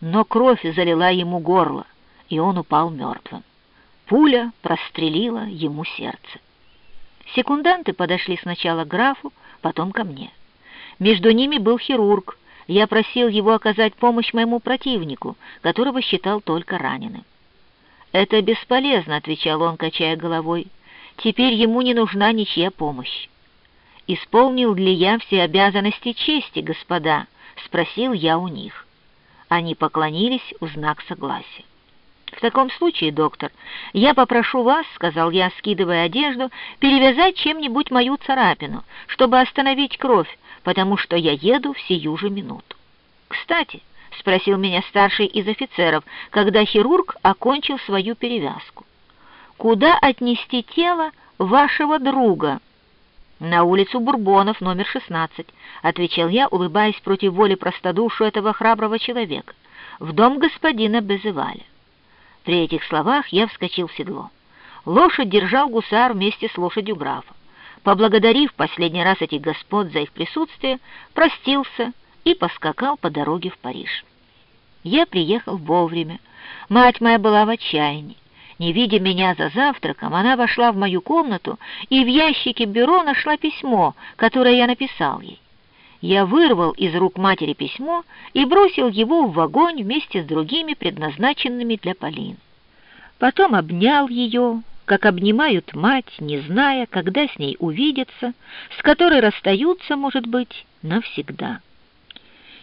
но кровь залила ему горло, и он упал мертвым. Пуля прострелила ему сердце. Секунданты подошли сначала к графу, потом ко мне. Между ними был хирург. Я просил его оказать помощь моему противнику, которого считал только раненым. «Это бесполезно», — отвечал он, качая головой. «Теперь ему не нужна ничья помощь». «Исполнил ли я все обязанности чести, господа?» — спросил я у них. Они поклонились в знак согласия. «В таком случае, доктор, я попрошу вас, — сказал я, скидывая одежду, — перевязать чем-нибудь мою царапину, чтобы остановить кровь, потому что я еду в сию же минуту. Кстати, — спросил меня старший из офицеров, когда хирург окончил свою перевязку, — куда отнести тело вашего друга?» «На улицу Бурбонов, номер 16», — отвечал я, улыбаясь против воли простодушу этого храброго человека, «в дом господина Безываля». При этих словах я вскочил в седло. Лошадь держал гусар вместе с лошадью графа. Поблагодарив последний раз этих господ за их присутствие, простился и поскакал по дороге в Париж. Я приехал вовремя. Мать моя была в отчаянии. Не видя меня за завтраком, она вошла в мою комнату и в ящике бюро нашла письмо, которое я написал ей. Я вырвал из рук матери письмо и бросил его в огонь вместе с другими, предназначенными для Полины. Потом обнял ее, как обнимают мать, не зная, когда с ней увидятся, с которой расстаются, может быть, навсегда.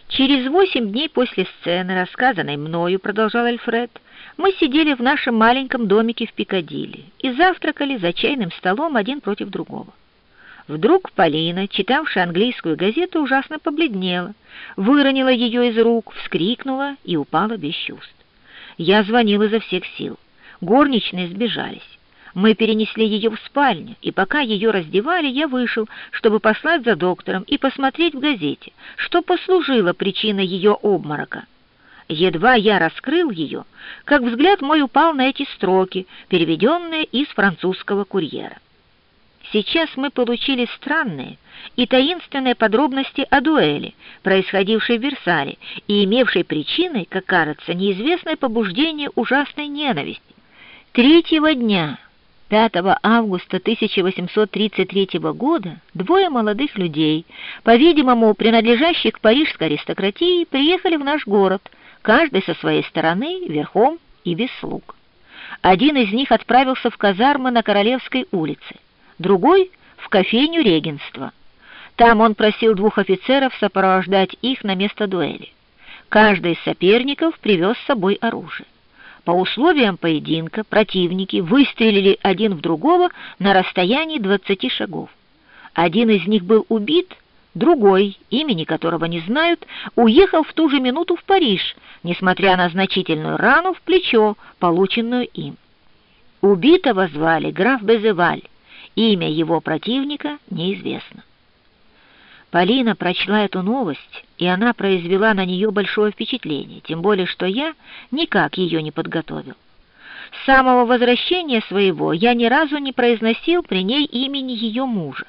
Через восемь дней после сцены, рассказанной мною, продолжал Альфред, мы сидели в нашем маленьком домике в Пикадилли и завтракали за чайным столом один против другого. Вдруг Полина, читавшая английскую газету, ужасно побледнела, выронила ее из рук, вскрикнула и упала без чувств. Я звонил изо всех сил. Горничные сбежались. Мы перенесли ее в спальню, и пока ее раздевали, я вышел, чтобы послать за доктором и посмотреть в газете, что послужило причиной ее обморока. Едва я раскрыл ее, как взгляд мой упал на эти строки, переведенные из французского курьера. Сейчас мы получили странные и таинственные подробности о дуэли, происходившей в Версале и имевшей причиной, как кажется, неизвестное побуждение ужасной ненависти. Третьего дня, 5 августа 1833 года, двое молодых людей, по-видимому, принадлежащих к парижской аристократии, приехали в наш город – каждый со своей стороны, верхом и без слуг. Один из них отправился в казармы на Королевской улице, другой — в кофейню регенства. Там он просил двух офицеров сопровождать их на место дуэли. Каждый из соперников привез с собой оружие. По условиям поединка противники выстрелили один в другого на расстоянии 20 шагов. Один из них был убит, Другой, имени которого не знают, уехал в ту же минуту в Париж, несмотря на значительную рану в плечо, полученную им. Убитого звали граф Безеваль, имя его противника неизвестно. Полина прочла эту новость, и она произвела на нее большое впечатление, тем более что я никак ее не подготовил. С самого возвращения своего я ни разу не произносил при ней имени ее мужа.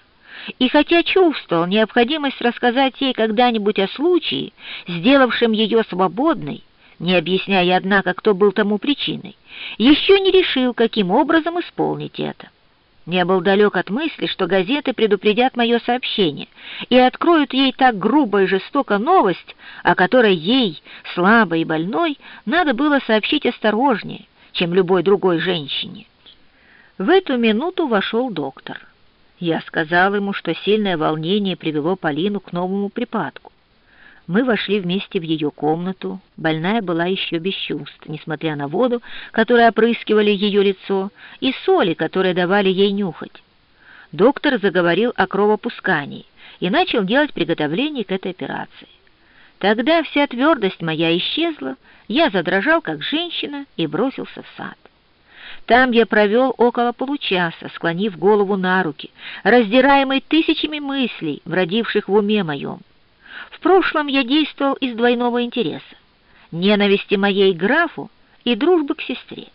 И хотя чувствовал необходимость рассказать ей когда-нибудь о случае, сделавшем ее свободной, не объясняя, однако, кто был тому причиной, еще не решил, каким образом исполнить это. Не был далек от мысли, что газеты предупредят мое сообщение и откроют ей так грубо и жестоко новость, о которой ей, слабой и больной, надо было сообщить осторожнее, чем любой другой женщине. В эту минуту вошел доктор. Я сказал ему, что сильное волнение привело Полину к новому припадку. Мы вошли вместе в ее комнату. Больная была еще без чувств, несмотря на воду, которой опрыскивали ее лицо, и соли, которые давали ей нюхать. Доктор заговорил о кровопускании и начал делать приготовление к этой операции. Тогда вся твердость моя исчезла, я задрожал, как женщина, и бросился в сад. Там я провел около получаса, склонив голову на руки, раздираемый тысячами мыслей, бродивших в уме моем. В прошлом я действовал из двойного интереса — ненависти моей графу и дружбы к сестре.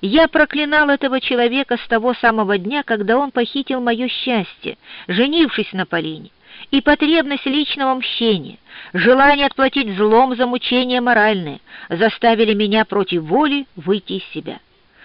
Я проклинал этого человека с того самого дня, когда он похитил мое счастье, женившись на Полине, и потребность личного мщения, желание отплатить злом за мучения моральные заставили меня против воли выйти из себя.